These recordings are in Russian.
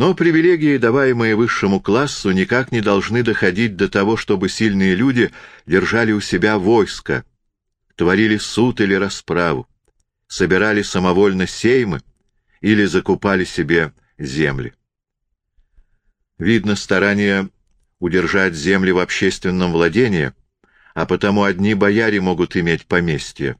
Но привилегии, даваемые высшему классу, никак не должны доходить до того, чтобы сильные люди держали у себя войско, творили суд или расправу, собирали самовольно сеймы или закупали себе земли. Видно старание удержать земли в общественном владении, а потому одни бояре могут иметь поместье.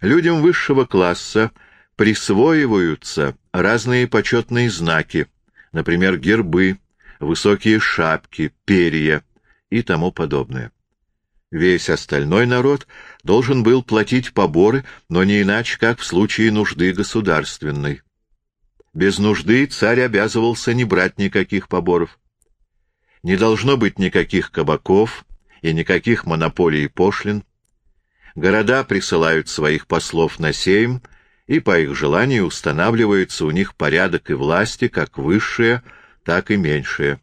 Людям высшего класса присвоиваются разные почетные знаки, например, гербы, высокие шапки, перья и тому подобное. Весь остальной народ должен был платить поборы, но не иначе, как в случае нужды государственной. Без нужды царь обязывался не брать никаких поборов. Не должно быть никаких кабаков и никаких монополий и пошлин. Города присылают своих послов на сейм, и по их желанию устанавливается у них порядок и власти, как высшие, так и меньшие.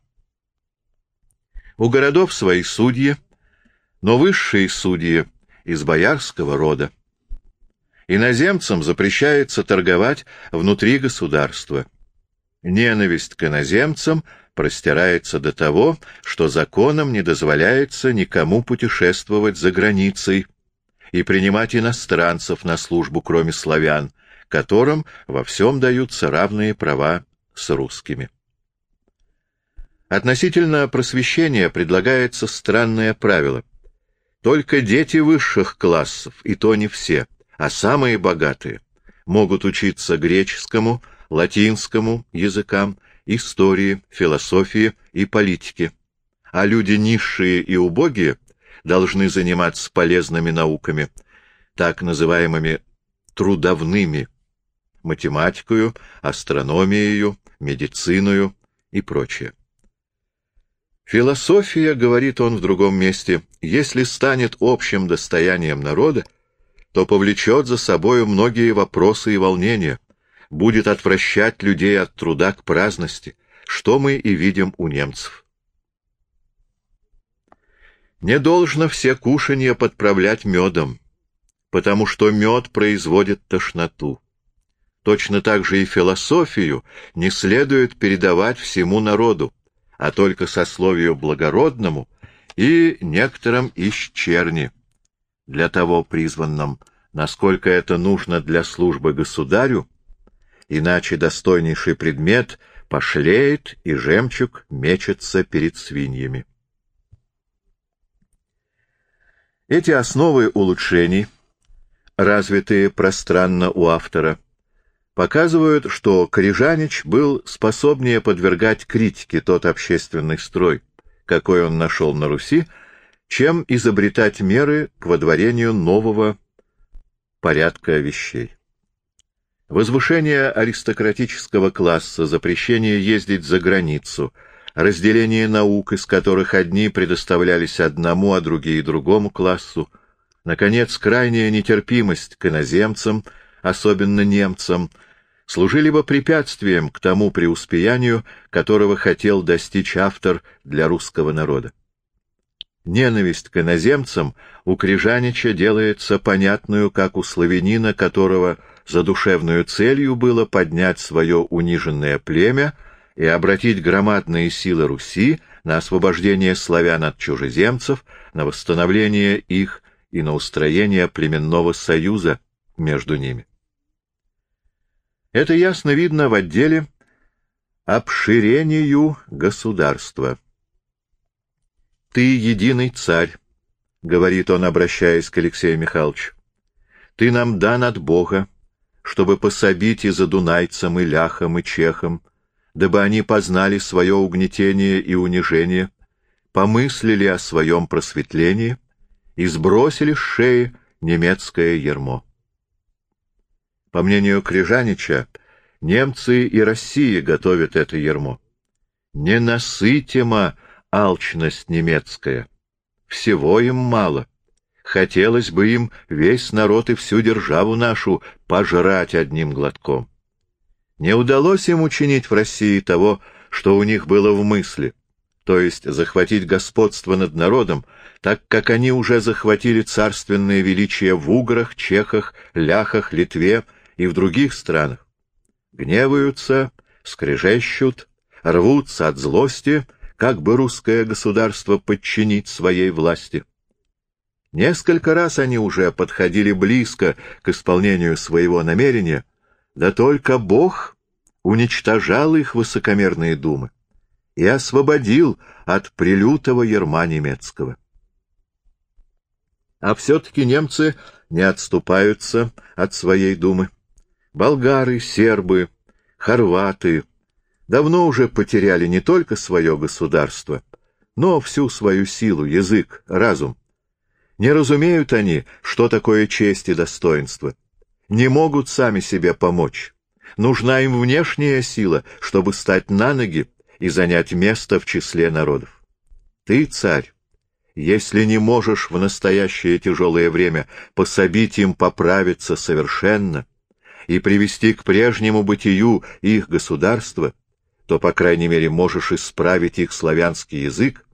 У городов свои судьи, но высшие судьи из боярского рода. Иноземцам запрещается торговать внутри государства. Ненависть к иноземцам простирается до того, что законом не дозволяется никому путешествовать за границей и принимать иностранцев на службу, кроме славян, которым во всем даются равные права с русскими. Относительно просвещения предлагается странное правило. Только дети высших классов, и то не все, а самые богатые, могут учиться греческому, латинскому языкам, истории, философии и политике, а люди низшие и убогие должны заниматься полезными науками, так называемыми трудовными, математикою, астрономией, медициною и прочее. Философия, говорит он в другом месте, если станет общим достоянием народа, то повлечет за собою многие вопросы и волнения, будет отвращать людей от труда к праздности, что мы и видим у немцев. Не должно все кушанья подправлять медом, потому что мед производит тошноту. Точно так же и философию не следует передавать всему народу, а только сословию благородному и некоторым из черни, для того призванным, насколько это нужно для службы государю, иначе достойнейший предмет пошлеет, и жемчуг мечется перед свиньями. Эти основы улучшений, развитые пространно у автора, показывают, что Корижанич был способнее подвергать критике тот общественный строй, какой он нашел на Руси, чем изобретать меры к водворению нового порядка вещей. Возвышение аристократического класса, запрещение ездить за границу, разделение наук, из которых одни предоставлялись одному, а другие другому классу, наконец, крайняя нетерпимость к иноземцам — особенно немцам, служили бы препятствием к тому преуспеянию, которого хотел достичь автор для русского народа. Ненависть к иноземцам у Крижанича делается понятную, как у славянина, которого задушевную целью было поднять свое униженное племя и обратить громадные силы Руси на освобождение славян от чужеземцев, на восстановление их и на устроение племенного союза между ними. Это ясно видно в отделе «Обширению государства». «Ты единый царь», — говорит он, обращаясь к Алексею Михайловичу. «Ты нам дан от Бога, чтобы пособить и за дунайцам, и ляхам, и чехам, дабы они познали свое угнетение и унижение, помыслили о своем просветлении и сбросили с шеи немецкое ермо. По мнению Крижанича, немцы и Россия готовят это ермо. Ненасытима алчность немецкая. Всего им мало. Хотелось бы им весь народ и всю державу нашу пожрать одним глотком. Не удалось им учинить в России того, что у них было в мысли, то есть захватить господство над народом, так как они уже захватили царственное величие в Уграх, Чехах, Ляхах, Литве и в других странах, гневаются скрежещут, рвутся от злости, как бы русское государство подчинить своей власти. Несколько раз они уже подходили близко к исполнению своего намерения, да только Бог уничтожал их высокомерные думы и освободил от прилютого ерма немецкого. А все-таки немцы не отступаются от своей думы. Болгары, сербы, хорваты давно уже потеряли не только свое государство, но всю свою силу, язык, разум. Не разумеют они, что такое честь и достоинство. Не могут сами себе помочь. Нужна им внешняя сила, чтобы стать на ноги и занять место в числе народов. Ты, царь, если не можешь в настоящее тяжелое время пособить им поправиться совершенно и привести к прежнему бытию их государства, то, по крайней мере, можешь исправить их славянский язык,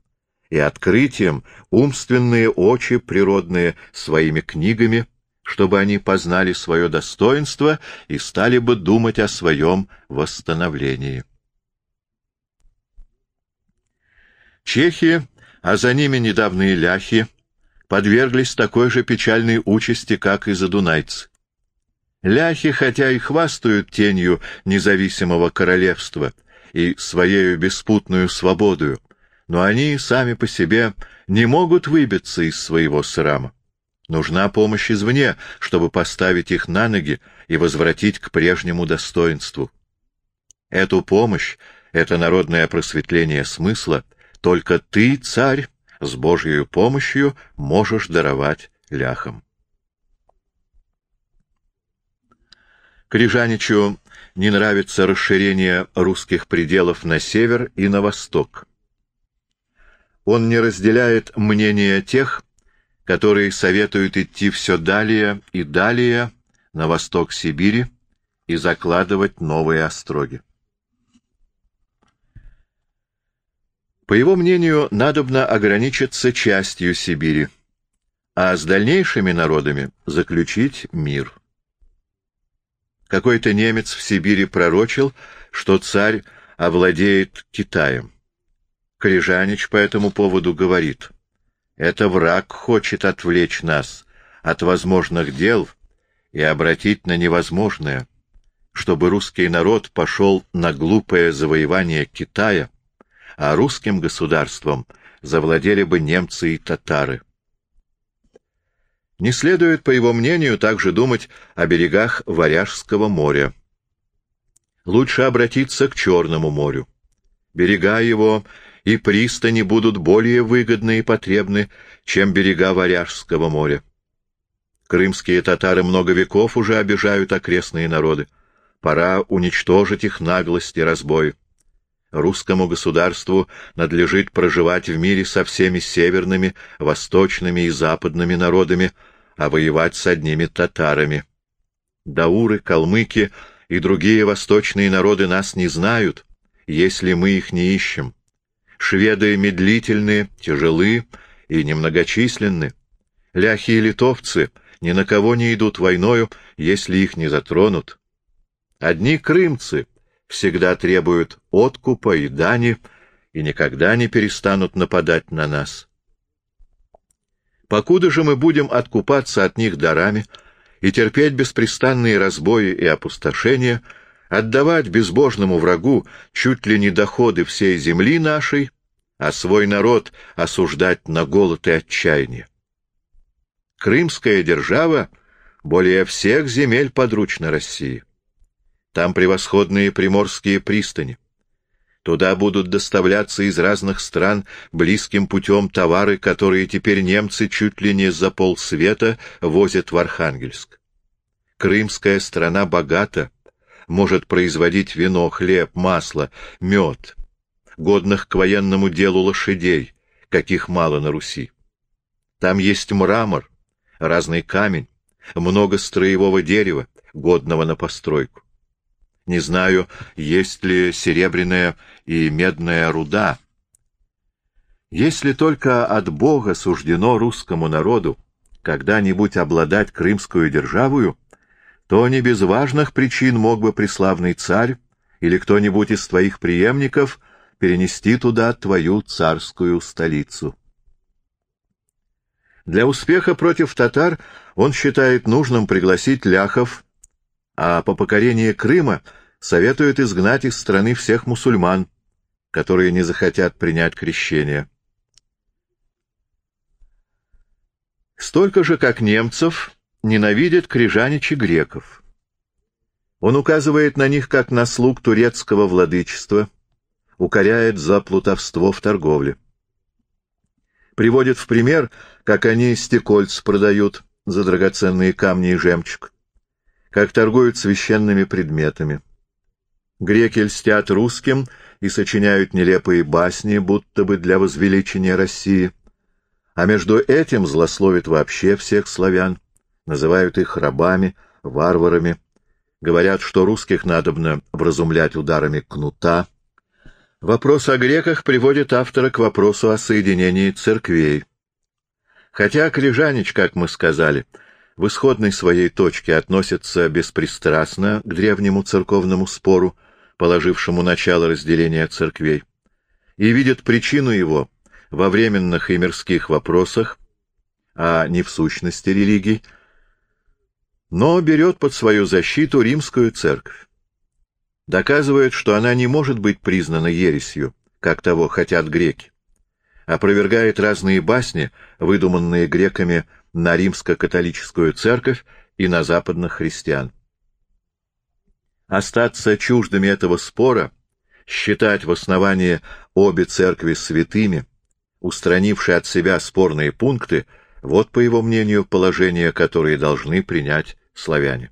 и открытием умственные очи природные своими книгами, чтобы они познали свое достоинство и стали бы думать о своем восстановлении. Чехи, а за ними недавние ляхи, подверглись такой же печальной участи, как и задунайцы. Ляхи, хотя и хвастают тенью независимого королевства и своею беспутную свободою, но они сами по себе не могут выбиться из своего срама. Нужна помощь извне, чтобы поставить их на ноги и возвратить к прежнему достоинству. Эту помощь, это народное просветление смысла, только ты, царь, с Божьей помощью можешь даровать ляхам. Крижаничу не нравится расширение русских пределов на север и на восток. Он не разделяет мнения тех, которые советуют идти все далее и далее на восток Сибири и закладывать новые остроги. По его мнению, надобно ограничиться частью Сибири, а с дальнейшими народами заключить мир. Какой-то немец в Сибири пророчил, что царь овладеет Китаем. Крижанич по этому поводу говорит, «Это враг хочет отвлечь нас от возможных дел и обратить на невозможное, чтобы русский народ пошел на глупое завоевание Китая, а русским государством завладели бы немцы и татары». Не следует, по его мнению, также думать о берегах Варяжского моря. Лучше обратиться к Черному морю. Берега его и пристани будут более выгодны и потребны, чем берега Варяжского моря. Крымские татары много веков уже обижают окрестные народы. Пора уничтожить их наглость и разбой. Русскому государству надлежит проживать в мире со всеми северными, восточными и западными народами, а воевать с одними татарами. Дауры, калмыки и другие восточные народы нас не знают, если мы их не ищем. Шведы медлительны, тяжелы и немногочисленны. Ляхи и литовцы ни на кого не идут войною, если их не затронут. Одни крымцы всегда требуют откупа и дани и никогда не перестанут нападать на нас. Покуда же мы будем откупаться от них дарами и терпеть беспрестанные разбои и опустошения — отдавать безбожному врагу чуть ли не доходы всей земли нашей, а свой народ осуждать на голод и отчаяние. Крымская держава более всех земель подручна России. Там превосходные приморские пристани. Туда будут доставляться из разных стран близким путем товары, которые теперь немцы чуть ли не за полсвета возят в Архангельск. Крымская страна богата, может производить вино, хлеб, масло, мед, годных к военному делу лошадей, каких мало на Руси. Там есть мрамор, разный камень, много строевого дерева, годного на постройку. Не знаю, есть ли серебряная и медная руда. Если только от Бога суждено русскому народу когда-нибудь обладать крымскую державою, то не без важных причин мог бы преславный царь или кто-нибудь из твоих преемников перенести туда твою царскую столицу. Для успеха против татар он считает нужным пригласить ляхов, а по покорении Крыма советует изгнать из страны всех мусульман, которые не захотят принять крещение. Столько же, как немцев, ненавидят крижаничи греков. Он указывает на них как на слуг турецкого владычества, укоряет за плутовство в торговле. Приводит в пример, как они стекольц продают за драгоценные камни и жемчуг, как торгуют священными предметами. Греки льстят русским и сочиняют нелепые басни, будто бы для возвеличения России, а между этим злословят вообще всех славян, называют их рабами, варварами, Говорят, что русских надобно вразумлять ударами кнута. Вопрос о греках приводит автора к вопросу о соединении церквей. Хотя Крижанич, как мы сказали, в исходной своей точке относится беспристрастно к древнему церковному спору, положившему начало разделения церквей, и видит причину его во временных и мирских вопросах, а не в сущности религий, но берет под свою защиту римскую церковь. Доказывает, что она не может быть признана ересью, как того хотят греки. Опровергает разные басни, выдуманные греками на римско-католическую церковь и на западных христиан. Остаться чуждыми этого спора, считать в основании обе церкви святыми, устранившие от себя спорные пункты, вот, по его мнению, положения, которые должны принять славяне.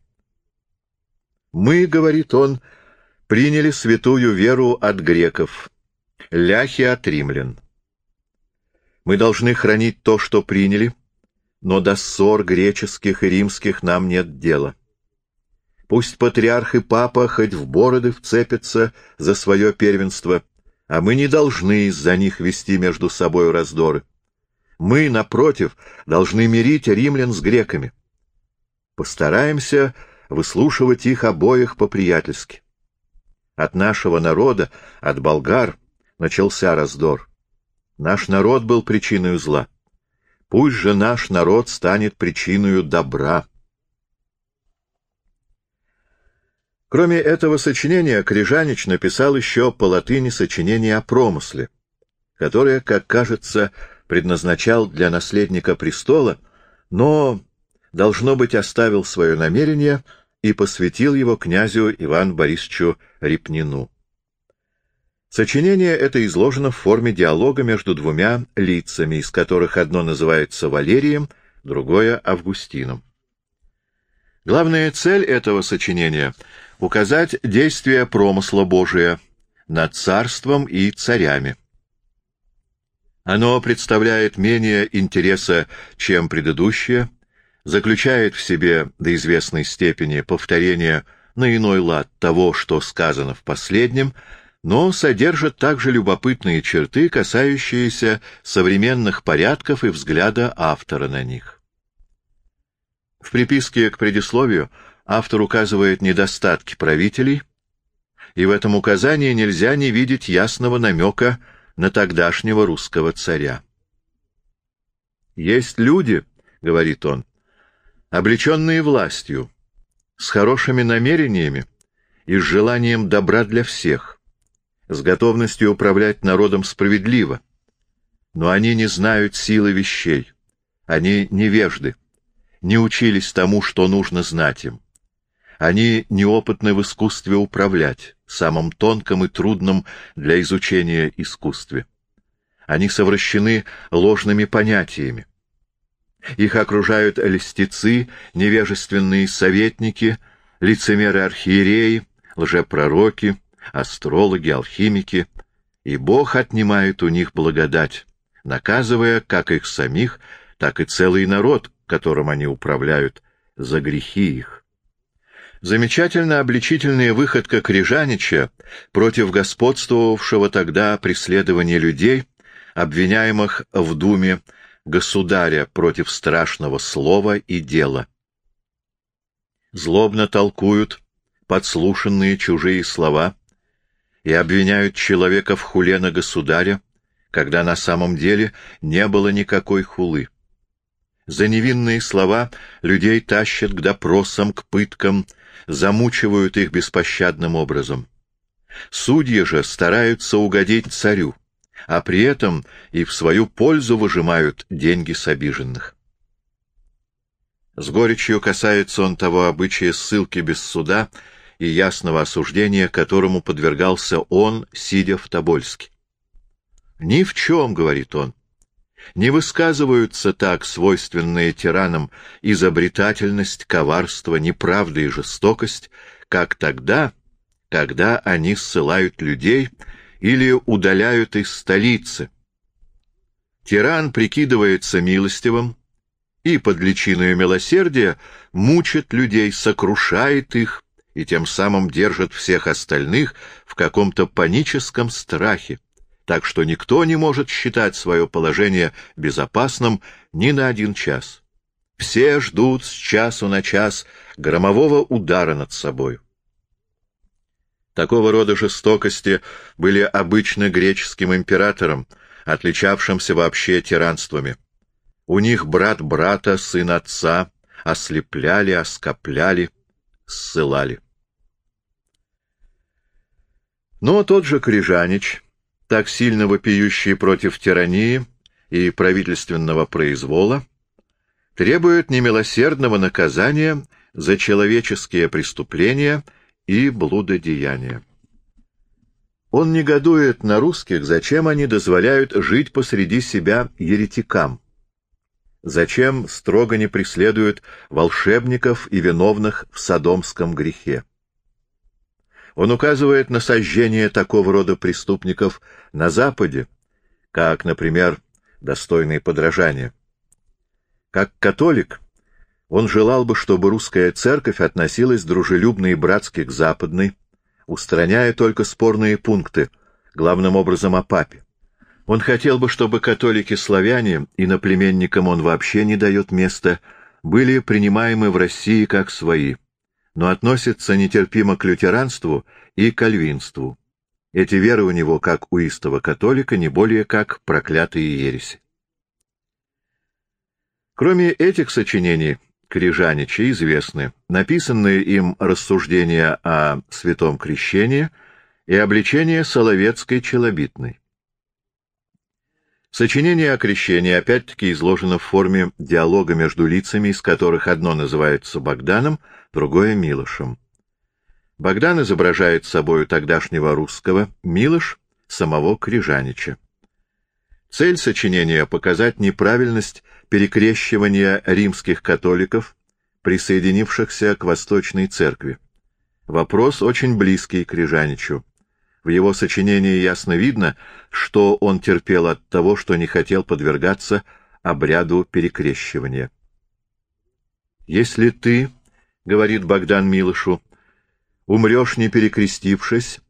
«Мы, — говорит он, — приняли святую веру от греков, ляхи от римлян. Мы должны хранить то, что приняли, но до ссор греческих и римских нам нет дела. Пусть патриарх и папа хоть в бороды вцепятся за свое первенство, а мы не должны из-за них вести между собой раздоры. Мы, напротив, должны мирить римлян с греками. Постараемся выслушивать их обоих по-приятельски. От нашего народа, от болгар, начался раздор. Наш народ был причиной зла. Пусть же наш народ станет причиной добра. Кроме этого сочинения, Крижанич написал еще по латыни сочинение о промысле, которое, как кажется, предназначал для наследника престола, но должно быть, оставил свое намерение и посвятил его князю Ивану Борисовичу Репнину. Сочинение это изложено в форме диалога между двумя лицами, из которых одно называется Валерием, другое — Августином. Главная цель этого сочинения — указать действие промысла Божия над царством и царями. Оно представляет менее интереса, чем предыдущее, заключает в себе до известной степени повторение на иной лад того, что сказано в последнем, но содержит также любопытные черты, касающиеся современных порядков и взгляда автора на них. В приписке к предисловию автор указывает недостатки правителей, и в этом указании нельзя не видеть ясного намека на тогдашнего русского царя. «Есть люди, — говорит он, — облеченные властью, с хорошими намерениями и с желанием добра для всех, с готовностью управлять народом справедливо. Но они не знают силы вещей, они невежды, не учились тому, что нужно знать им. Они неопытны в искусстве управлять, самым тонком и трудном для изучения искусстве. Они совращены ложными понятиями. Их окружают льстецы, невежественные советники, лицемеры-архиереи, лжепророки, астрологи, алхимики, и Бог отнимает у них благодать, наказывая как их самих, так и целый народ, которым они управляют, за грехи их. Замечательно обличительная выходка Крижанича против господствовавшего тогда преследования людей, обвиняемых в Думе государя против страшного слова и дела. Злобно толкуют подслушанные чужие слова и обвиняют человека в хуле на государя, когда на самом деле не было никакой хулы. За невинные слова людей тащат к допросам, к пыткам, замучивают их беспощадным образом. Судьи же стараются угодить царю, а при этом и в свою пользу выжимают деньги с обиженных. С горечью касается он того обычая ссылки без суда и ясного осуждения, которому подвергался он, сидя в Тобольске. «Ни в чем, — говорит он, — не высказываются так свойственные тиранам изобретательность, коварство, неправда и жестокость, как тогда, когда они ссылают людей или удаляют из столицы. Тиран прикидывается милостивым и под личиной милосердия мучит людей, сокрушает их и тем самым держит всех остальных в каком-то паническом страхе, так что никто не может считать свое положение безопасным ни на один час. Все ждут с часу на час громового удара над собой. Такого рода жестокости были обычны греческим императорам, отличавшимся вообще тиранствами. У них брат брата, сын отца ослепляли, оскопляли, ссылали. Но тот же Крижанич, так сильно вопиющий против тирании и правительственного произвола, требует немилосердного наказания за человеческие преступления и блудодеяния. Он негодует на русских, зачем они дозволяют жить посреди себя еретикам, зачем строго не преследуют волшебников и виновных в содомском грехе. Он указывает на сожжение такого рода преступников на Западе, как, например, достойные подражания. Как католик, он желал бы, чтобы русская церковь относилась дружелюбно и братски к западной, устраняя только спорные пункты, главным образом о папе. Он хотел бы, чтобы католики-славяне, и иноплеменникам он вообще не дает места, были принимаемы в России как свои, но относятся нетерпимо к лютеранству и кальвинству. Эти веры у него, как у истого католика, не более как проклятые ереси. Кроме этих сочинений, Крижанича известны написанные им рассуждения о святом крещении и обличение Соловецкой челобитной. Сочинение о крещении опять-таки изложено в форме диалога между лицами, из которых одно называется Богданом, другое — Милошем. Богдан изображает собою тогдашнего русского, Милош — самого Крижанича. Цель сочинения — показать неправильность перекрещивания римских католиков, присоединившихся к Восточной Церкви. Вопрос очень близкий к Рижаничу. В его сочинении ясно видно, что он терпел от того, что не хотел подвергаться обряду перекрещивания. «Если ты, — говорит Богдан Милышу, — умрешь не перекрестившись,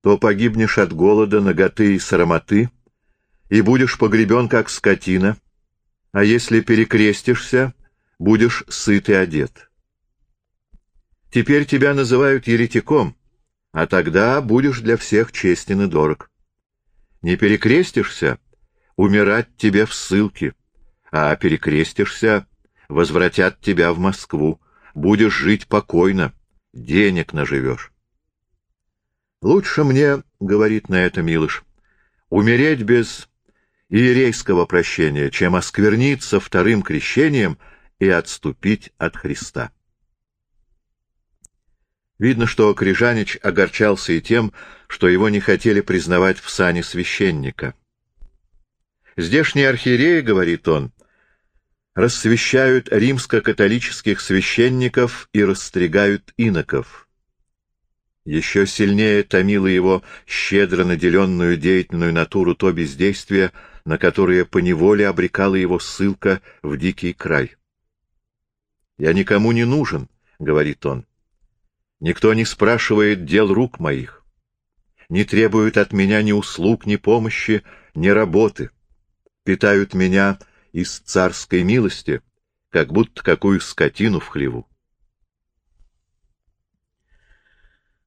то погибнешь от голода, наготы и срамоты, и будешь погребен как скотина, а если перекрестишься, будешь сыт и одет. Теперь тебя называют еретиком, а тогда будешь для всех честен и дорог. Не перекрестишься — умирать тебе в ссылке, а перекрестишься — возвратят тебя в Москву, будешь жить покойно, денег наживешь. Лучше мне, — говорит на это Милыш, — умереть без иерейского прощения, чем оскверниться вторым крещением и отступить от Христа. Видно, что Крижанич огорчался и тем, что его не хотели признавать в сане священника. «Здешние архиереи, — говорит он, — рассвящают римско-католических священников и расстригают иноков. Еще сильнее томило его щедро наделенную деятельную натуру то бездействие, на которое поневоле обрекала его ссылка в дикий край. «Я никому не нужен», — говорит он. «Никто не спрашивает дел рук моих, не требует от меня ни услуг, ни помощи, ни работы, питают меня из царской милости, как будто какую скотину в хлеву.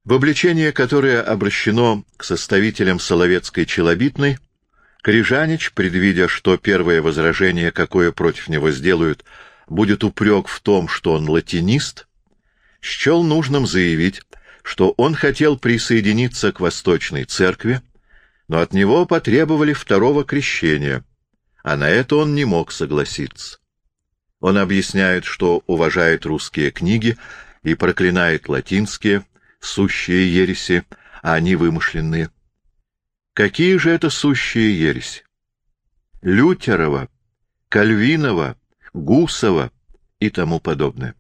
В обличение, которое обращено к составителям Соловецкой челобитной, Крижанич, предвидя, что первое возражение, какое против него сделают, будет упрек в том, что он латинист, счел нужным заявить, что он хотел присоединиться к Восточной Церкви, но от него потребовали второго крещения, а на это он не мог согласиться. Он объясняет, что уважает русские книги и проклинает латинские, сущие ереси, а они вымышленные. Какие же это сущие ереси? Лютерова, Кальвинова, Гусова и тому подобное.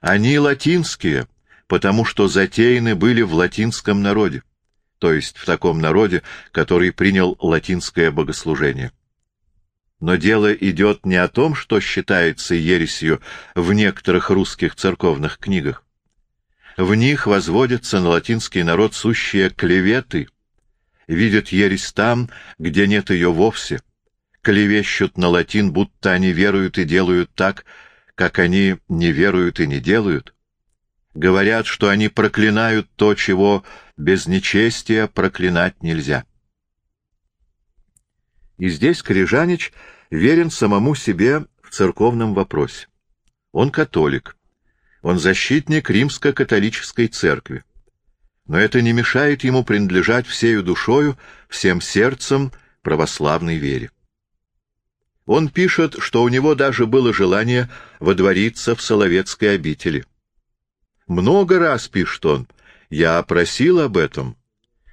Они латинские, потому что затеяны были в латинском народе, то есть в таком народе, который принял латинское богослужение. Но дело идет не о том, что считается ересью в некоторых русских церковных книгах. В них возводятся на латинский народ сущие клеветы, видят ересь там, где нет ее вовсе, клевещут на латин, будто они веруют и делают так, как они не веруют и не делают. Говорят, что они проклинают то, чего без нечестия проклинать нельзя. И здесь Крижанич верен самому себе в церковном вопросе. Он католик. Он защитник римско-католической церкви. Но это не мешает ему принадлежать всею душою, всем сердцем православной вере. Он пишет, что у него даже было желание водвориться в Соловецкой обители. Много раз, пишет он, я просил об этом,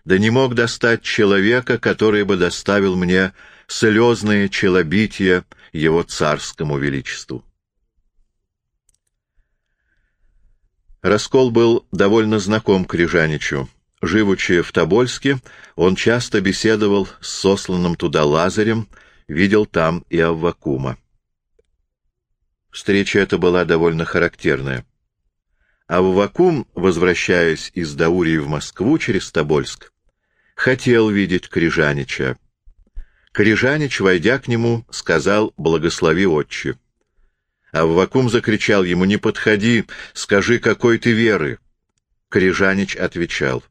да не мог достать человека, который бы доставил мне слезное челобитие его царскому величеству. Раскол был довольно знаком Крижаничу. Живучи в Тобольске, он часто беседовал с сосланным туда Лазарем, видел там и Аввакума. Встреча эта была довольно характерная. Аввакум, возвращаясь из Даурии в Москву через Тобольск, хотел видеть Крижанича, Корижанич, войдя к нему, сказал «Благослови, отче». Аввакум закричал ему «Не подходи, скажи, какой ты веры». Корижанич отвечал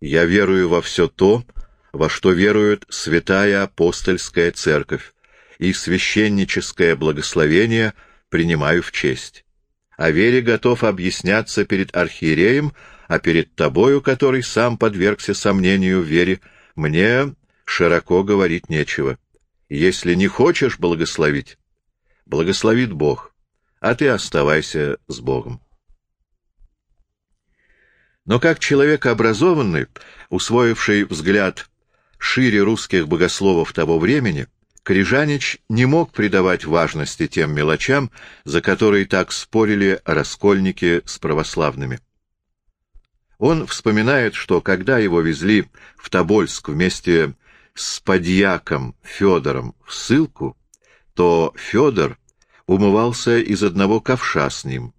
«Я верую во все то, во что верует святая апостольская церковь, и священническое благословение принимаю в честь. О вере готов объясняться перед архиереем, а перед тобою, который сам подвергся сомнению в вере, мне широко говорить нечего. Если не хочешь благословить, благословит Бог, а ты оставайся с Богом. Но как человек образованный, усвоивший взгляд шире русских богословов того времени, Крижанич не мог придавать важности тем мелочам, за которые так спорили раскольники с православными. Он вспоминает, что когда его везли в Тобольск вместе с подьяком Федором в ссылку, то Федор умывался из одного ковша с ним.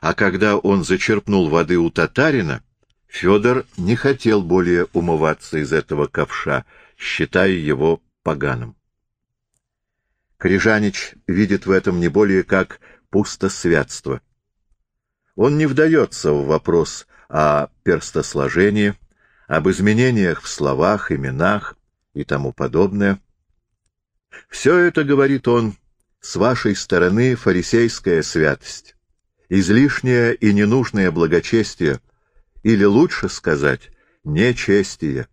А когда он зачерпнул воды у татарина, Федор не хотел более умываться из этого ковша, считая его поганым. Крижанич видит в этом не более как пустосвятство. Он не вдается в вопрос о перстосложении, об изменениях в словах, именах, и тому подобное. Все это, говорит он, с вашей стороны фарисейская святость, излишнее и ненужное благочестие, или лучше сказать, нечестие.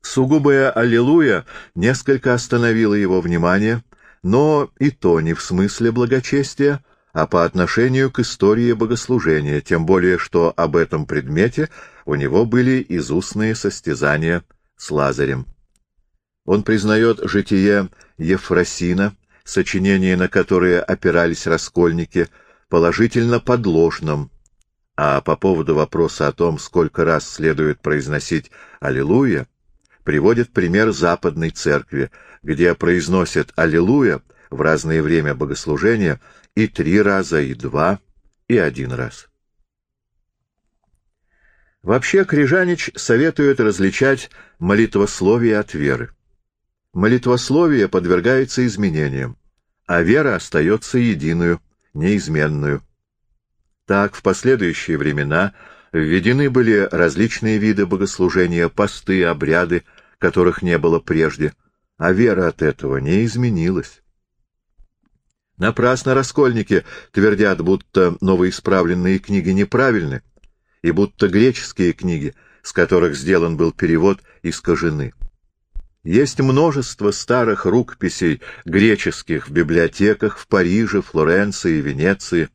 Сугубое «Аллилуйя» несколько остановило его внимание, но и то не в смысле благочестия, а по отношению к истории богослужения, тем более что об этом предмете у него были изустные состязания с Лазарем. Он признает житие Ефросина, сочинения на которые опирались раскольники, положительно подложным, а по поводу вопроса о том, сколько раз следует произносить «Аллилуйя», приводит пример Западной Церкви, где произносят «Аллилуйя» в разное время богослужения и три раза, и два, и один раз. Вообще, Крижанич советует различать молитвословие от веры. Молитвословие подвергается изменениям, а вера остается единую, неизменную. Так, в последующие времена Введены были различные виды богослужения, посты, обряды, которых не было прежде, а вера от этого не изменилась. Напрасно раскольники твердят, будто новоисправленные книги неправильны, и будто греческие книги, с которых сделан был перевод, искажены. Есть множество старых рукописей греческих в библиотеках в Париже, Флоренции, Венеции.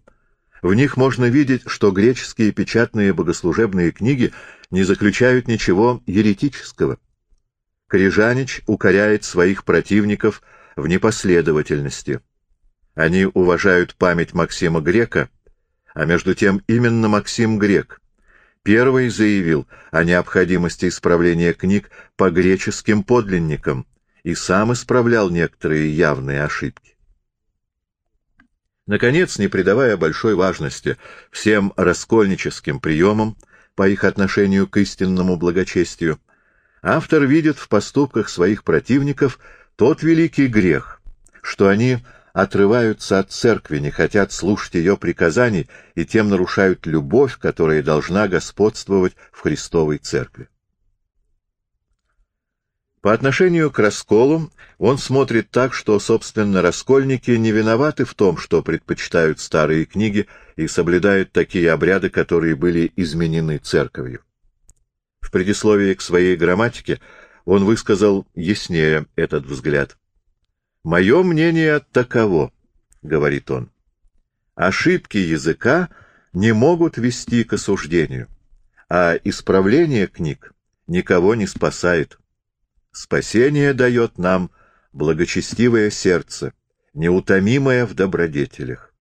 В них можно видеть, что греческие печатные богослужебные книги не заключают ничего еретического. Корижанич укоряет своих противников в непоследовательности. Они уважают память Максима Грека, а между тем именно Максим Грек первый заявил о необходимости исправления книг по греческим подлинникам и сам исправлял некоторые явные ошибки. Наконец, не придавая большой важности всем раскольническим приемам по их отношению к истинному благочестию, автор видит в поступках своих противников тот великий грех, что они отрываются от церкви, не хотят слушать ее приказаний и тем нарушают любовь, которая должна господствовать в Христовой церкви. По отношению к расколу он смотрит так, что, собственно, раскольники не виноваты в том, что предпочитают старые книги и соблюдают такие обряды, которые были изменены церковью. В предисловии к своей грамматике он высказал яснее этот взгляд. «Мое мнение таково», — говорит он. «Ошибки языка не могут вести к осуждению, а исправление книг никого не спасает. Спасение дает нам благочестивое сердце, неутомимое в добродетелях.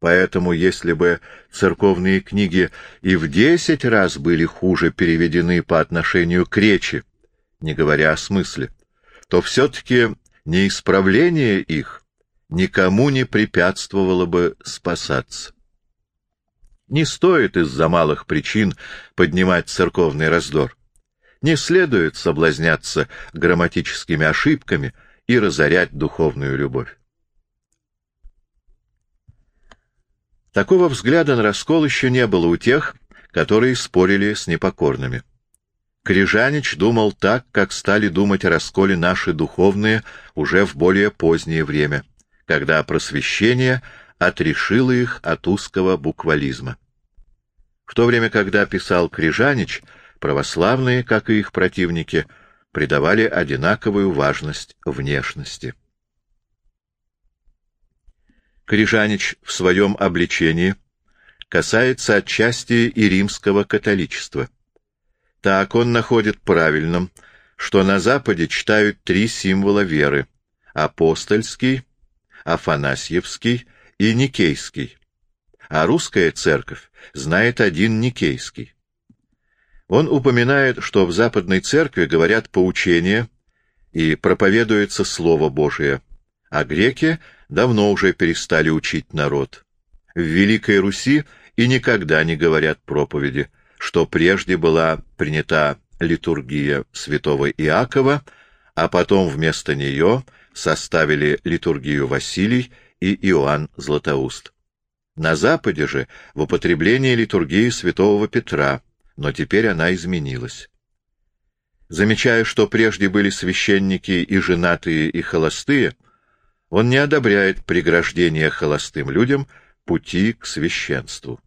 Поэтому, если бы церковные книги и в десять раз были хуже переведены по отношению к речи, не говоря о смысле, то все-таки неисправление их никому не препятствовало бы спасаться. Не стоит из-за малых причин поднимать церковный раздор. Не следует соблазняться грамматическими ошибками и разорять духовную любовь. Такого взгляда на раскол еще не было у тех, которые спорили с непокорными. Крижанич думал так, как стали думать о расколе наши духовные уже в более позднее время, когда просвещение отрешило их от узкого буквализма. В то время, когда писал Крижанич, православные, как и их противники, придавали одинаковую важность внешности. Крижанич в своем обличении касается отчасти и римского католичества. Так он находит правильным, что на Западе читают три символа веры — апостольский, афанасьевский и никейский, а русская церковь знает один никейский. Он упоминает, что в Западной церкви говорят поучения и проповедуется Слово Божие, а греки давно уже перестали учить народ. В Великой Руси и никогда не говорят проповеди — что прежде была принята литургия святого Иакова, а потом вместо нее составили литургию Василий и Иоанн Златоуст. На Западе же в употреблении литургии святого Петра, но теперь она изменилась. Замечая, что прежде были священники и женатые, и холостые, он не одобряет преграждения холостым людям пути к священству.